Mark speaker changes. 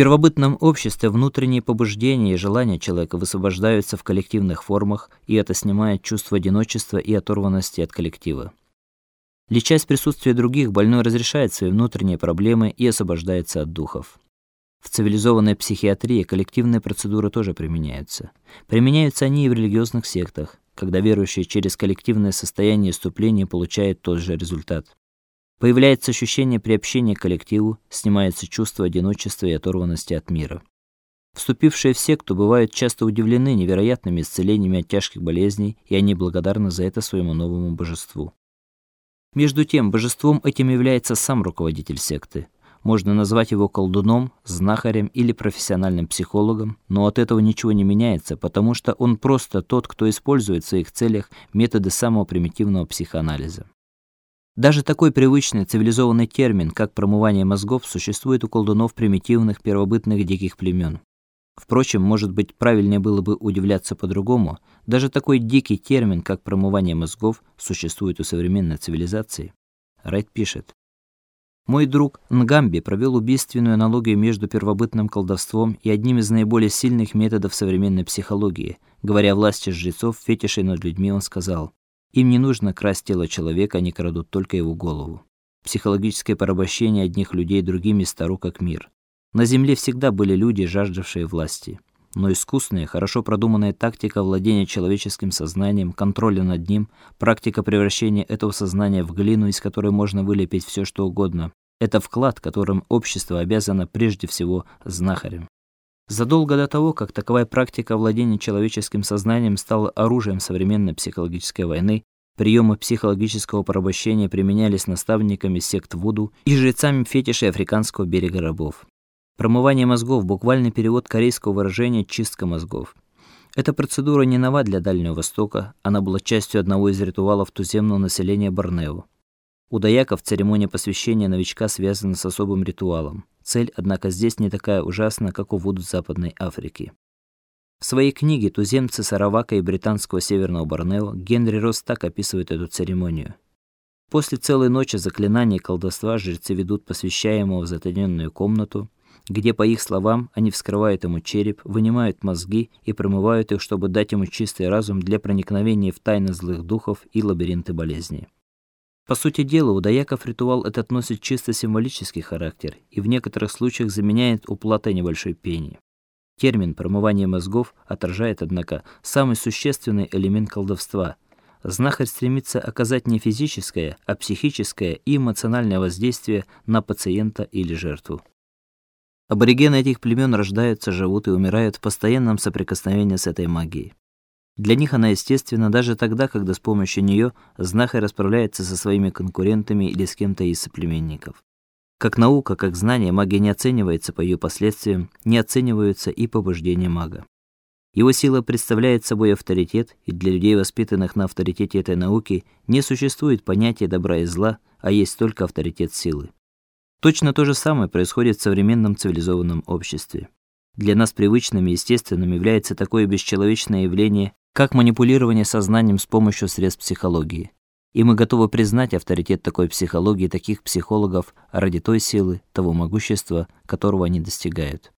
Speaker 1: первобытном обществе внутренние побуждения и желания человека высвобождаются в коллективных формах, и это снимает чувство одиночества и оторванности от коллектива. Лечась присутствие других, больной разрешает свои внутренние проблемы и освобождается от духов. В цивилизованной психиатрии коллективные процедуры тоже применяются. Применяются они и в религиозных сектах, когда верующий через коллективное состояние иступления получает тот же результат. Появляется ощущение приобщения к коллективу, снимается чувство одиночества и оторванности от мира. Вступившие в секту бывают часто удивлены невероятными исцелениями от тяжких болезней, и они благодарны за это своему новому божеству. Между тем, божеством этим является сам руководитель секты. Можно назвать его колдуном, знахарем или профессиональным психологом, но от этого ничего не меняется, потому что он просто тот, кто использует в своих целях методы самого примитивного психоанализа. Даже такой привычный цивилизованный термин, как промывание мозгов, существует у колдунов примитивных первобытных диких племен. Впрочем, может быть, правильнее было бы удивляться по-другому. Даже такой дикий термин, как промывание мозгов, существует у современной цивилизации. Райт пишет: мой друг Нгамби провел убийственную аналогию между первобытным колдовством и одним из наиболее сильных методов современной психологии. Говоря о власти жрецов, фетишей над людьми, он сказал: "Им не нужно красть тело человека, они крадут только его голову". Психологическое порабощение одних людей другими старо как мир. На земле всегда были люди, жаждавшие власти. Но искусная, хорошо продуманная тактика владения человеческим сознанием, контроля над ним, практика превращения этого сознания в глину, из которой можно вылепить все, что угодно, это вклад, которым общество обязано прежде всего знахарям. Задолго до того, как таковая практика владения человеческим сознанием стала оружием современной психологической войны, приемы психологического порабощения применялись наставниками сект Вуду и жрецами фетишей африканского берега рабов. Промывание мозгов буквальный перевод корейского выражения чистка мозгов. Эта процедура не нова для Дальнего Востока, она была частью одного из ритуалов туземного населения Борнео. У даяков церемония посвящения новичка связана с особым ритуалом. Цель, однако, здесь не такая ужасная, как у вуду Западной Африки. В своей книге Туземцы Саравака и британского Северного Борнео Генри Росс так описывает эту церемонию. После целой ночи заклинаний и колдовства жрецы ведут посвящаемого в затененную комнату, где, по их словам, они вскрывают ему череп, вынимают мозги и промывают их, чтобы дать ему чистый разум для проникновения в тайны злых духов и лабиринты болезней. По сути дела, у даяков ритуал этот носит чисто символический характер и в некоторых случаях заменяет уплатой небольшой пени. Термин промывание мозгов отражает, однако, самый существенный элемент колдовства. Знахарь стремится оказать не физическое, а психическое и эмоциональное воздействие на пациента или жертву. Аборигены этих племен рождаются, живут и умирают в постоянном соприкосновении с этой магией. Для них она естественна даже тогда, когда с помощью нее знахарь расправляется со своими конкурентами или с кем-то из соплеменников. Как наука, как знание, магия не оценивается по ее последствиям, не оцениваются и побуждения мага. Его сила представляет собой авторитет, и для людей, воспитанных на авторитете этой науки, не существует понятия добра и зла, а есть только авторитет силы. Точно то же самое происходит в современном цивилизованном обществе. Для нас привычным и естественным является такое бесчеловечное явление, как манипулирование сознанием с помощью средств психологии. И мы готовы признать авторитет такой психологии таких психологов ради той силы, того могущества, которого они достигают.